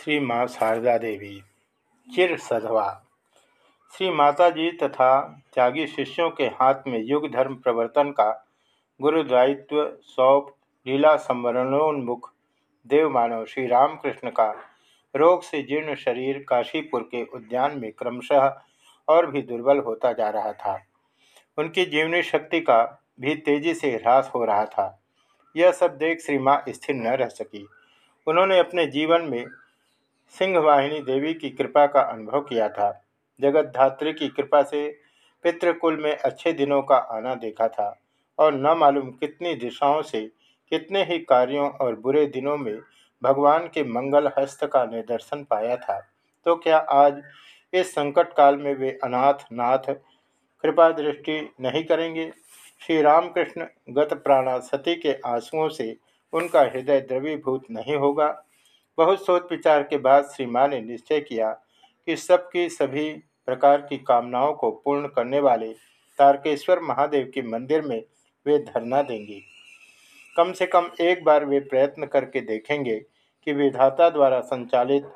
श्री माँ शारदा देवी चिर सधवा। श्री माता जी तथा त्यागी शिष्यों के हाथ में युग धर्म प्रवर्तन का गुरुदायित्व, सौंप, लीला संवरणोन्मुख, देवमानव श्री रामकृष्ण का रोग से जीर्ण शरीर काशीपुर के उद्यान में क्रमशः और भी दुर्बल होता जा रहा था। उनकी जीवनी शक्ति का भी तेज़ी से ह्रास हो रहा था। यह सब देख श्री माँ स्थिर न रह सकी। उन्होंने अपने जीवन में सिंहवाहिनी देवी की कृपा का अनुभव किया था। जगत धात्री की कृपा से पितृकुल में अच्छे दिनों का आना देखा था और न मालूम कितनी दिशाओं से कितने ही कार्यों और बुरे दिनों में भगवान के मंगल हस्त का निदर्शन पाया था। तो क्या आज इस संकट काल में वे अनाथ नाथ कृपा दृष्टि नहीं करेंगे? श्री रामकृष्ण गत प्राणा सती के आंसुओं से उनका हृदय द्रवीभूत नहीं होगा। बहुत सोच विचार के बाद श्री माँ ने निश्चय किया कि सबकी सभी प्रकार की कामनाओं को पूर्ण करने वाले तारकेश्वर महादेव के मंदिर में वे धरना देंगी। कम से कम एक बार वे प्रयत्न करके देखेंगे कि विधाता द्वारा संचालित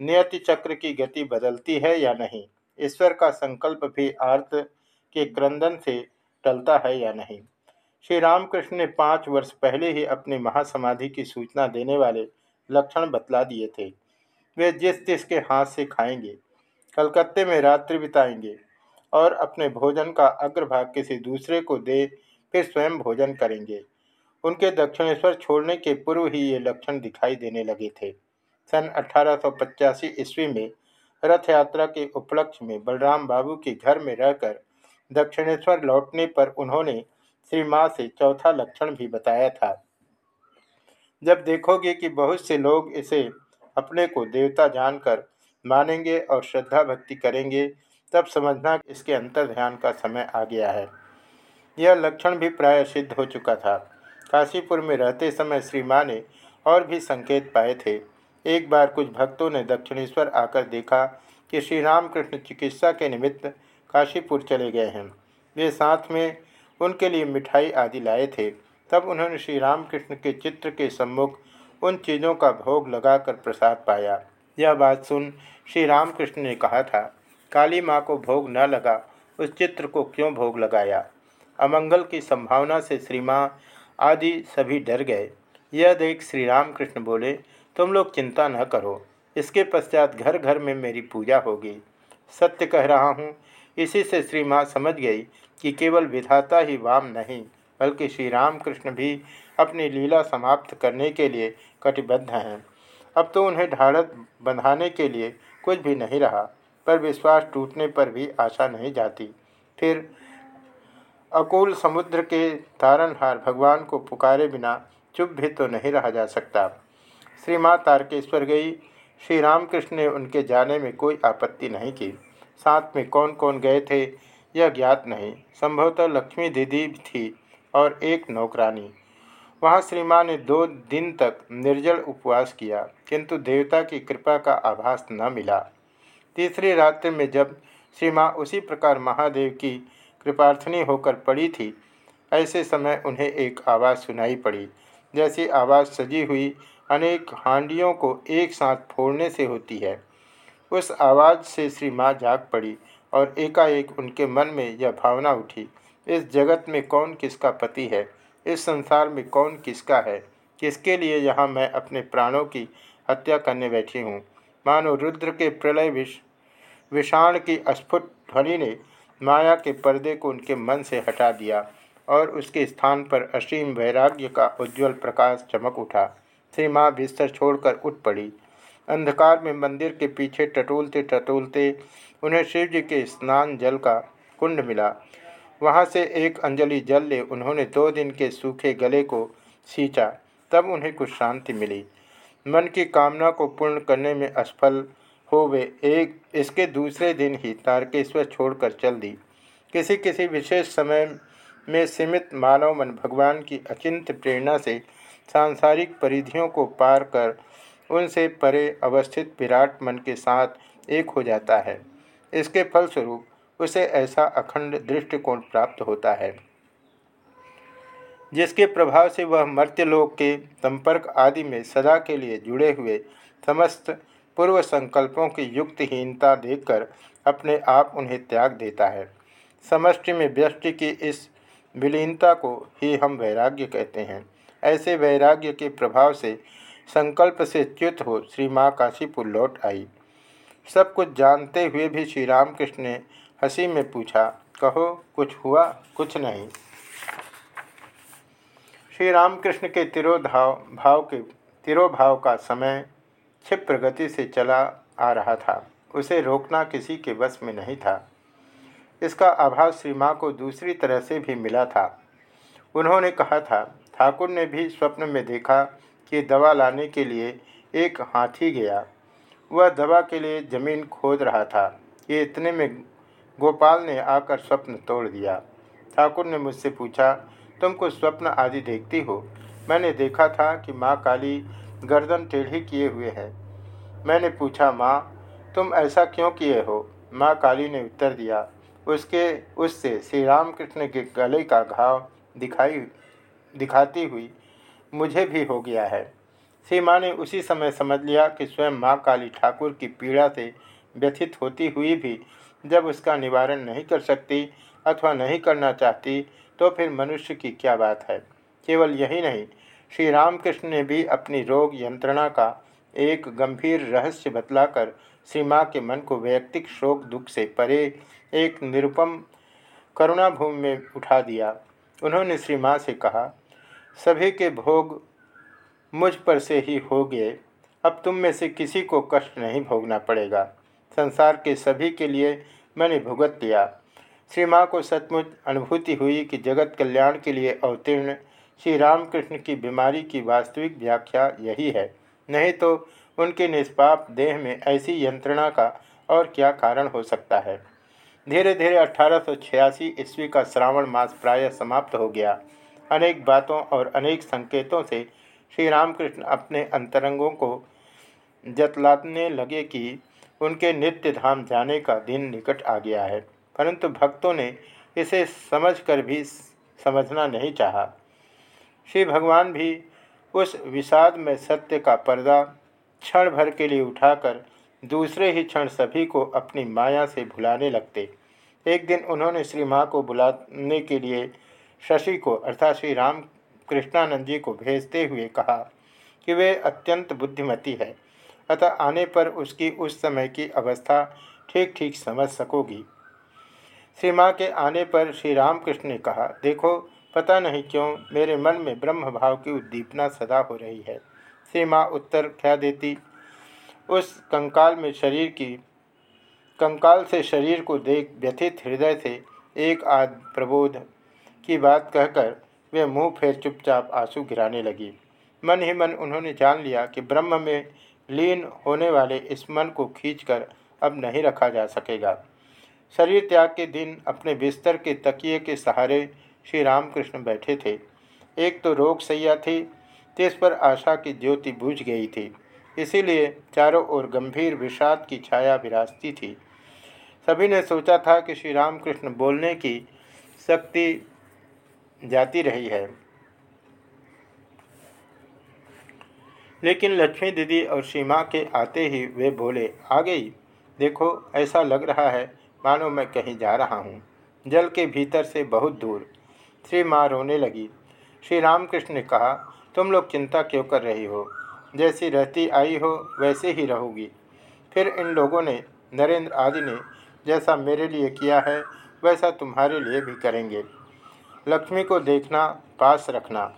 नियति चक्र की गति बदलती है या नहीं। ईश्वर का संकल्प भी आर्त के क्रंदन से टलता है या नहीं। श्री रामकृष्ण ने पाँच वर्ष पहले ही अपनी महासमाधि की सूचना देने वाले लक्षण बतला दिए थे। वे जिस जिस के हाथ से खाएँगे, कलकत्ते में रात्रि बिताएँगे और अपने भोजन का अग्रभाग किसी दूसरे को दे, फिर स्वयं भोजन करेंगे। उनके दक्षिणेश्वर छोड़ने के पूर्व ही ये लक्षण दिखाई देने लगे थे। सन अठारह सौ पचासी ईस्वी में रथ यात्रा के उपलक्ष्य में बलराम बाबू के घर में रहकर दक्षिणेश्वर लौटने पर उन्होंने श्री माँ से चौथा लक्षण भी बताया था। जब देखोगे कि बहुत से लोग इसे अपने को देवता जानकर मानेंगे और श्रद्धा भक्ति करेंगे, तब समझना इसके अंतर ध्यान का समय आ गया है। यह लक्षण भी प्राय सिद्ध हो चुका था। काशीपुर में रहते समय श्री माँ ने और भी संकेत पाए थे। एक बार कुछ भक्तों ने दक्षिणेश्वर आकर देखा कि श्री रामकृष्ण चिकित्सा के निमित्त काशीपुर चले गए हैं। वे साथ में उनके लिए मिठाई आदि लाए थे। तब उन्होंने श्री रामकृष्ण के चित्र के सम्मुख उन चीज़ों का भोग लगाकर प्रसाद पाया। यह बात सुन श्री रामकृष्ण ने कहा था, काली माँ को भोग न लगा, उस चित्र को क्यों भोग लगाया? अमंगल की संभावना से श्री माँ आदि सभी डर गए। यह देख श्री रामकृष्ण बोले, तुम लोग चिंता न करो, इसके पश्चात घर घर में मेरी पूजा होगी। सत्य कह रहा हूँ, इसी से श्री माँ समझ गई कि केवल विधाता ही वाम नहीं बल्कि श्री रामकृष्ण भी अपनी लीला समाप्त करने के लिए कटिबद्ध हैं। अब तो उन्हें ढाढ़त बंधाने के लिए कुछ भी नहीं रहा, पर विश्वास टूटने पर भी आशा नहीं जाती। फिर अकुल समुद्र के तारनहार भगवान को पुकारे बिना चुप भी तो नहीं रहा जा सकता। श्री माँ तारकेश्वर गई। श्री रामकृष्ण ने उनके जाने में कोई आपत्ति नहीं की। साथ में कौन कौन गए थे, यह ज्ञात नहीं। संभवतः लक्ष्मी दीदी थी। और एक नौकरानी। वहाँ श्री माँ ने दो दिन तक निर्जल उपवास किया, किंतु देवता की कृपा का आभास न मिला। तीसरी रात्रि में जब श्री माँ उसी प्रकार महादेव की कृपार्थनी होकर पड़ी थी, ऐसे समय उन्हें एक आवाज़ सुनाई पड़ी, जैसी आवाज़ सजी हुई अनेक हांडियों को एक साथ फोड़ने से होती है। उस आवाज़ से श्री माँ जाग पड़ी और एकाएक उनके मन में यह भावना उठी इस जगत में कौन किसका पति है? इस संसार में कौन किसका है? किसके लिए यहाँ मैं अपने प्राणों की हत्या करने बैठी हूँ? मानो रुद्र के प्रलय विष, विषाण की अस्फुट ध्वनि ने माया के पर्दे को उनके मन से हटा दिया और उसके स्थान पर असीम वैराग्य का उज्ज्वल प्रकाश चमक उठा। श्री माँ बिस्तर छोड़कर उठ पड़ी। अंधकार में मंदिर के पीछे टटोलते टटोलते उन्हें शिव जी के स्नान जल का कुंड मिला। वहाँ से एक अंजलि जल ले उन्होंने दो दिन के सूखे गले को सींचा, तब उन्हें कुछ शांति मिली। मन की कामना को पूर्ण करने में असफल हो वे एक, इसके दूसरे दिन ही तारकेश्वर छोड़कर चल दी। किसी किसी विशेष समय में सीमित मानव मन भगवान की अचिंत प्रेरणा से सांसारिक परिधियों को पार कर उनसे परे अवस्थित विराट मन के साथ एक हो जाता है। इसके फलस्वरूप उसे ऐसा अखंड दृष्टिकोण प्राप्त होता है। जिसके प्रभाव से वह मर्त्यलोक के संपर्क आदि में सदा के लिए जुड़े हुए समस्त पूर्व संकल्पों की युक्तहीनता देखकर अपने आप उन्हें त्याग देता है। समष्टि में व्यष्टि की इस विलीनता को ही हम वैराग्य कहते हैं। ऐसे वैराग्य के प्रभाव से संकल्प से च्युत हो श्री माँ काशीपुर लौट आई। सब कुछ जानते हुए भी श्री रामकृष्ण ने हँसी में पूछा, कहो, कुछ हुआ, कुछ नहीं? श्री रामकृष्ण के तिरोधाव भाव के, तिरोभाव का समय क्षिप्र गति से चला आ रहा था। उसे रोकना किसी के वश में नहीं था। इसका आभास श्री माँ को दूसरी तरह से भी मिला था। उन्होंने कहा था, ठाकुर ने भी स्वप्न में देखा कि दवा लाने के लिए एक हाथी गया। वह दवा के लिए ज़मीन खोद रहा था। ये इतने में गोपाल ने आकर स्वप्न तोड़ दिया। ठाकुर ने मुझसे पूछा, तुम कुछ स्वप्न आदि देखती हो? मैंने देखा था कि माँ काली गर्दन टेढ़ी किए हुए है। मैंने पूछा, माँ, तुम ऐसा क्यों किए हो? माँ काली ने उत्तर दिया, उसके, उससे श्री रामकृष्ण के गले का घाव दिखाई, दिखाती हुई मुझे भी हो गया है। श्री माँ ने उसी समय समझ लिया कि स्वयं माँ काली ठाकुर की पीड़ा से व्यथित होती हुई भी जब उसका निवारण नहीं कर सकती अथवा नहीं करना चाहती तो फिर मनुष्य की क्या बात है? केवल यही नहीं श्री रामकृष्ण ने भी अपनी रोग यंत्रणा का एक गंभीर रहस्य बतलाकर श्री माँ के मन को वैयक्तिक शोक दुख से परे एक निरुपम करुणा भूमि में उठा दिया। उन्होंने श्री माँ से कहा, सभी के भोग मुझ पर से ही हो गए अब तुम में से किसी को कष्ट नहीं भोगना पड़ेगा। संसार के सभी के लिए मैंने भुगत लिया श्री माँ को सचमुच अनुभूति हुई कि जगत कल्याण के लिए अवतीर्ण श्री रामकृष्ण की बीमारी की वास्तविक व्याख्या यही है। नहीं तो उनके निष्पाप देह में ऐसी यंत्रणा का और क्या कारण हो सकता है? धीरे धीरे अठारह ईस्वी का श्रावण मास प्राय समाप्त हो गया। अनेक बातों और अनेक संकेतों से श्री रामकृष्ण अपने अंतरंगों को जतलाने लगे कि उनके नित्य धाम जाने का दिन निकट आ गया है। परंतु भक्तों ने इसे समझकर भी समझना नहीं चाहा। श्री भगवान भी उस विषाद में सत्य का पर्दा क्षण भर के लिए उठाकर दूसरे ही क्षण सभी को अपनी माया से भुलाने लगते। एक दिन उन्होंने श्री माँ को बुलाने के लिए शशि को अर्थात श्री राम कृष्णानंद जी को भेजते हुए कहा कि वे अत्यंत बुद्धिमती है। अतः आने पर उसकी उस समय की अवस्था ठीक ठीक समझ सकोगी। श्री माँ के आने पर श्री रामकृष्ण ने कहा, देखो, पता नहीं क्यों मेरे मन में ब्रह्म भाव की उद्दीपना सदा हो रही है। श्री माँ उत्तर क्या देती, उस कंकाल में शरीर की, कंकाल से शरीर को देख व्यथित हृदय से एक आध प्रबोध की बात कहकर वे मुँह फेर चुपचाप आँसू गिराने लगी। मन ही मन उन्होंने जान लिया कि ब्रह्म में लीन होने वाले इस मन को खींचकर अब नहीं रखा जा सकेगा। शरीर त्याग के दिन अपने बिस्तर के तकिए के सहारे श्री रामकृष्ण बैठे थे। एक तो रोग सैया थी तिस पर आशा की ज्योति बुझ गई थी। इसीलिए चारों ओर गंभीर विषाद की छाया विराजती थी। सभी ने सोचा था कि श्री रामकृष्ण बोलने की शक्ति जाती रही है। लेकिन लक्ष्मी दीदी और सीमा के आते ही वे बोले, आ गई। देखो, ऐसा लग रहा है, मानो मैं कहीं जा रहा हूँ। जल के भीतर से बहुत दूर श्री माँ रोने लगी। श्री रामकृष्ण ने कहा, तुम लोग चिंता क्यों कर रही हो? जैसी रहती आई हो, वैसे ही रहोगी फिर इन लोगों ने, नरेंद्र आदि ने, जैसा मेरे लिए किया है, वैसा तुम्हारे लिए भी करेंगे। लक्ष्मी को देखना, पास रखना।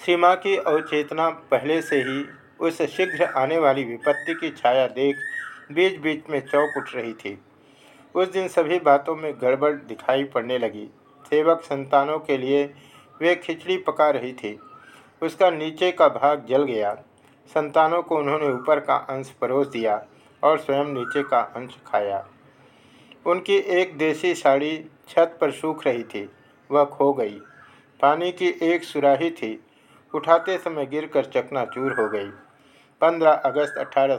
सीमा की अवचेतना पहले से ही उस शीघ्र आने वाली विपत्ति की छाया देख बीच बीच में चौक उठ रही थी। उस दिन सभी बातों में गड़बड़ दिखाई पड़ने लगी। सेवक संतानों के लिए वे खिचड़ी पका रही थी। उसका नीचे का भाग जल गया। संतानों को उन्होंने ऊपर का अंश परोस दिया और स्वयं नीचे का अंश खाया। उनकी एक देसी साड़ी छत पर सूख रही थी। वह खो गई। पानी की एक सुराही थी। उठाते समय गिरकर चकनाचूर हो गई। पंद्रह अगस्त अठारह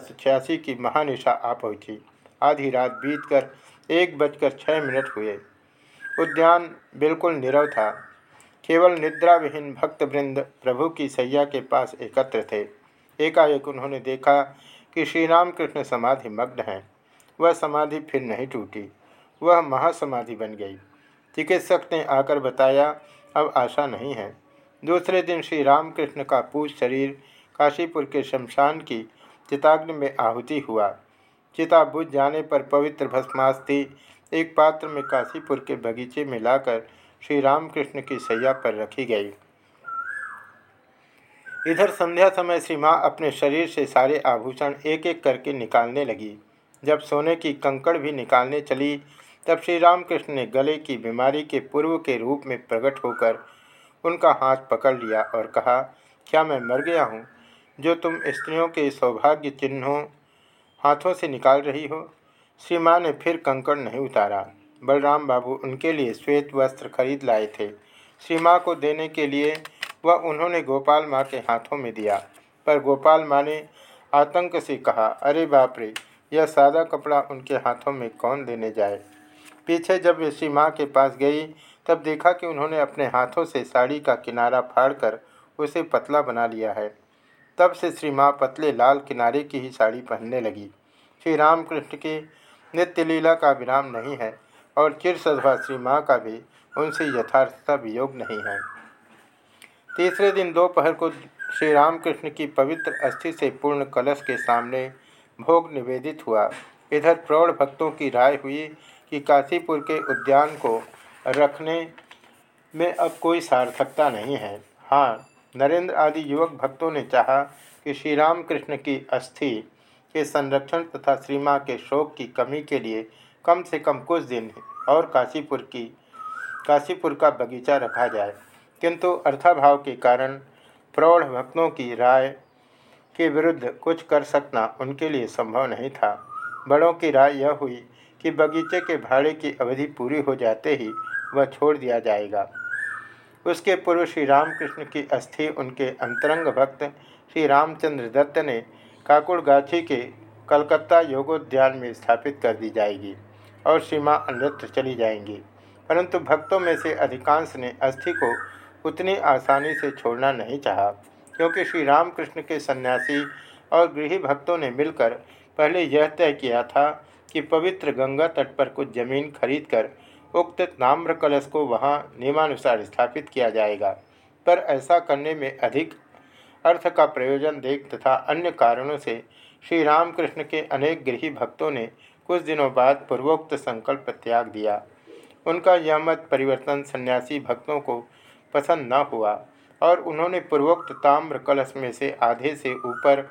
की महानिशा आ पहुँची। आधी रात बीतकर एक बजकर छः मिनट हुए। उद्यान बिल्कुल निरव था। केवल निद्रा विहीन भक्तवृंद प्रभु की सैया के पास एकत्र थे। एकाएक उन्होंने देखा कि श्री रामकृष्ण समाधि मग्न हैं। वह समाधि फिर नहीं टूटी। वह महासमाधि बन गई। चिकित्सक ने आकर बताया, अब आशा नहीं है। दूसरे दिन श्री रामकृष्ण का पूज शरीर काशीपुर के शमशान की चिताग्नि में आहुति हुआ। चिता बुझ जाने पर पवित्र भस्मास्थि एक पात्र में काशीपुर के बगीचे में लाकर श्री रामकृष्ण की सैया पर रखी गई। इधर संध्या समय श्री माँ अपने शरीर से सारे आभूषण एक एक करके निकालने लगी। जब सोने की कंकड़ भी निकालने चली, तब श्री रामकृष्ण ने गले की बीमारी के पूर्व के रूप में प्रकट होकर उनका हाथ पकड़ लिया और कहा, क्या मैं मर गया हूँ, जो तुम स्त्रियों के सौभाग्य चिन्हों, हाथों से निकाल रही हो श्री माँ ने फिर कंकड़ नहीं उतारा। बलराम बाबू उनके लिए श्वेत वस्त्र खरीद लाए थे। श्री माँ को देने के लिए वह उन्होंने गोपाल माँ के हाथों में दिया। पर गोपाल माँ ने आतंक से कहा, अरे बाप रे, यह सादा कपड़ा उनके हाथों में कौन देने जाए? पीछे जब वे श्री माँ के पास गई तब देखा कि उन्होंने अपने हाथों से साड़ी का किनारा फाड़कर उसे पतला बना लिया है। तब से श्री माँ पतले लाल किनारे की ही साड़ी पहनने लगी। श्री रामकृष्ण की नित्य लीला का विराम नहीं है और चिर सदभा श्री माँ का भी उनसे यथार्थता वियोग नहीं है। तीसरे दिन दोपहर को श्री रामकृष्ण की पवित्र अस्थि से पूर्ण कलश के सामने भोग निवेदित हुआ। इधर प्रौढ़ भक्तों की राय हुई कि काशीपुर के उद्यान को रखने में अब कोई सार्थकता नहीं है। हाँ नरेंद्र आदि युवक भक्तों ने चाहा कि श्री रामकृष्ण की अस्थि के संरक्षण तथा श्री माँ के शोक की कमी के लिए कम से कम कुछ दिन और काशीपुर की, काशीपुर का बगीचा रखा जाए। किंतु अर्थाभाव के कारण प्रौढ़ भक्तों की राय के विरुद्ध कुछ कर सकना उनके लिए संभव नहीं था। बड़ों की राय यह हुई कि बगीचे के भाड़े की अवधि पूरी हो जाते ही वह छोड़ दिया जाएगा। उसके पूर्व श्री रामकृष्ण की अस्थि उनके अंतरंग भक्त श्री रामचंद्र दत्त ने काकुड़गाछी के कलकत्ता योगोद्यान में स्थापित कर दी जाएगी और सीमा अन्यत्र चली जाएँगी। परंतु भक्तों में से अधिकांश ने अस्थि को उतनी आसानी से छोड़ना नहीं चाहा, क्योंकि श्री रामकृष्ण के सन्यासी और गृह भक्तों ने मिलकर पहले यह तय किया था कि पवित्र गंगा तट पर कुछ ज़मीन खरीदकर उक्त ताम्र कलश को वहाँ नियमानुसार स्थापित किया जाएगा। पर ऐसा करने में अधिक अर्थ का प्रयोजन देख तथा अन्य कारणों से श्री रामकृष्ण के अनेक गृही भक्तों ने कुछ दिनों बाद पूर्वोक्त संकल्प त्याग दिया। उनका यह मत परिवर्तन सन्यासी भक्तों को पसंद न हुआ और उन्होंने पूर्वोक्त ताम्र कलश में से आधे से ऊपर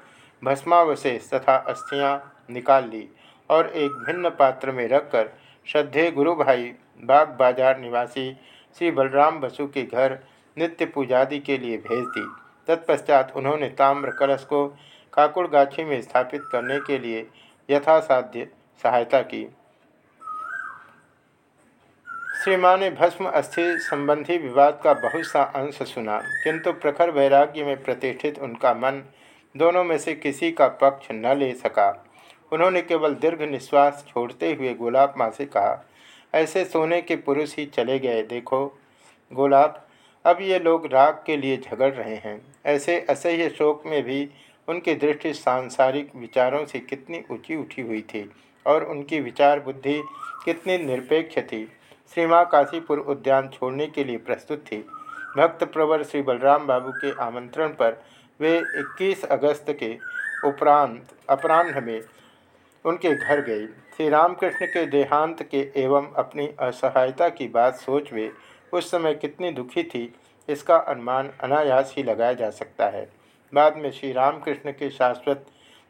भस्मावशेष तथा अस्थियाँ निकाल ली। और एक भिन्न पात्र में रखकर श्रद्धे गुरु भाई, बाग बाज़ार निवासी श्री बलराम बसु के घर नित्य पूजादि के लिए भेज दी। तत्पश्चात उन्होंने ताम्र कलश को काकुड़गाछी में स्थापित करने के लिए यथासाध्य सहायता की। श्री माँ ने भस्म अस्थि संबंधी विवाद का बहुत सा अंश सुना, किंतु प्रखर वैराग्य में प्रतिष्ठित उनका मन दोनों में से किसी का पक्ष न ले सका। उन्होंने केवल दीर्घ निश्वास छोड़ते हुए गोलाब माँ से कहा, ऐसे सोने के पुरुष ही चले गए, देखो। गोलाब, अब ये लोग राग के लिए झगड़ रहे हैं। ऐसे असह्य शोक में भी उनकी दृष्टि सांसारिक विचारों से कितनी ऊँची उठी हुई थी और उनकी विचार बुद्धि कितनी निरपेक्ष थी। श्री माँ काशीपुर उद्यान छोड़ने के लिए प्रस्तुत थी। भक्त प्रवर श्री बलराम बाबू के आमंत्रण पर वे 21 अगस्त के उपरांत, अपराह्न में उनके घर गई। श्री रामकृष्ण के देहांत के एवं अपनी असहायता की बात सोच वे उस समय कितनी दुखी थी, इसका अनुमान अनायास ही लगाया जा सकता है। बाद में श्री रामकृष्ण के शाश्वत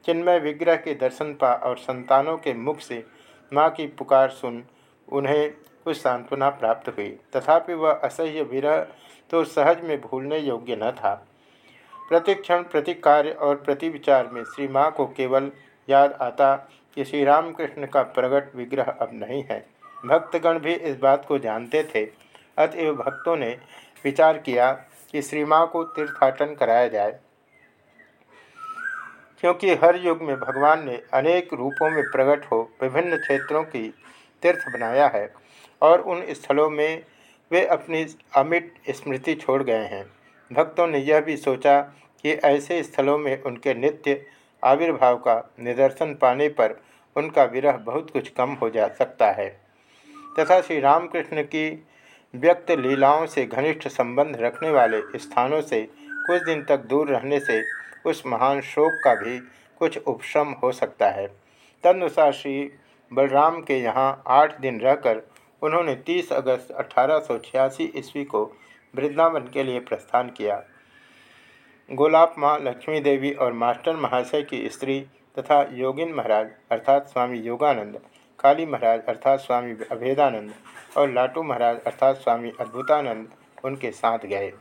चिन्मय विग्रह के दर्शन पा और संतानों के मुख से माँ की पुकार सुन उन्हें कुछ सांत्वना प्राप्त हुई। तथापि वह असह्य विरह तो सहज में भूलने योग्य न था। प्रतिक्षण प्रति कार्य और प्रति विचार में श्री माँ को केवल याद आता कि श्री रामकृष्ण का प्रगट विग्रह अब नहीं है। भक्तगण भी इस बात को जानते थे। अतएव भक्तों ने विचार किया कि श्री माँ को तीर्थाटन कराया जाए। क्योंकि हर युग में भगवान ने अनेक रूपों में प्रकट हो विभिन्न क्षेत्रों की तीर्थ बनाया है और उन स्थलों में वे अपनी अमिट स्मृति छोड़ गए हैं। भक्तों ने यह भी सोचा कि ऐसे स्थलों में उनके नित्य आविर्भाव का निदर्शन पाने पर उनका विरह बहुत कुछ कम हो जा सकता है। तथा श्री रामकृष्ण की व्यक्त लीलाओं से घनिष्ठ संबंध रखने वाले स्थानों से कुछ दिन तक दूर रहने से उस महान शोक का भी कुछ उपशम हो सकता है। तदनुसार श्री बलराम के यहाँ आठ दिन रहकर उन्होंने 30 अगस्त अठारह सौ छियासी ईस्वी को वृंदावन के लिए प्रस्थान किया। गोलाप माँ लक्ष्मी देवी और मास्टर महाशय की स्त्री तथा योगिन महाराज, अर्थात स्वामी योगानंद, काली महाराज, अर्थात स्वामी अभेदानंद और लाटू महाराज, अर्थात स्वामी अद्भुतानंद, उनके साथ गए।